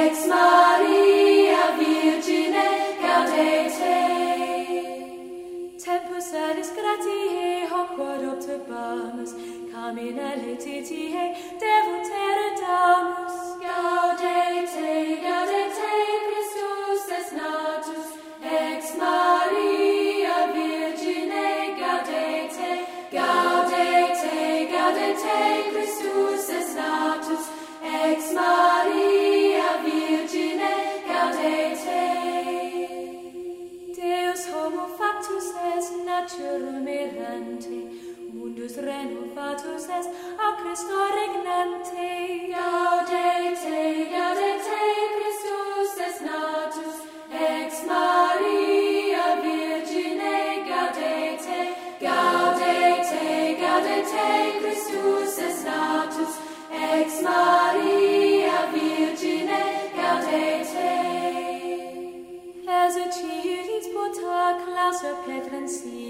Ex Maria Virgine gaudete Tempus eris gratiae, hoc quod observamus Camina letitiae, devotere damus Gaudete, gaudete Christus es natus. Ex Maria Virgine gaudete Gaudete, gaudete Christus es est naturum errante, mundus renovatus est a Christo regnante. Gaudete, gaudete, Christus es natus, ex Maria Virgine gaudete, gaudete, gaudete, Christus es natus, ex Maria Virgine gaudete. Exercitis pota classa petrensitor, unde luxes horta salus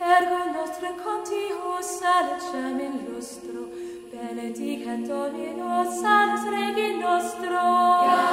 Ergo nostre contius salicem in dicat Dominus, Salus Regi nostro. Yeah.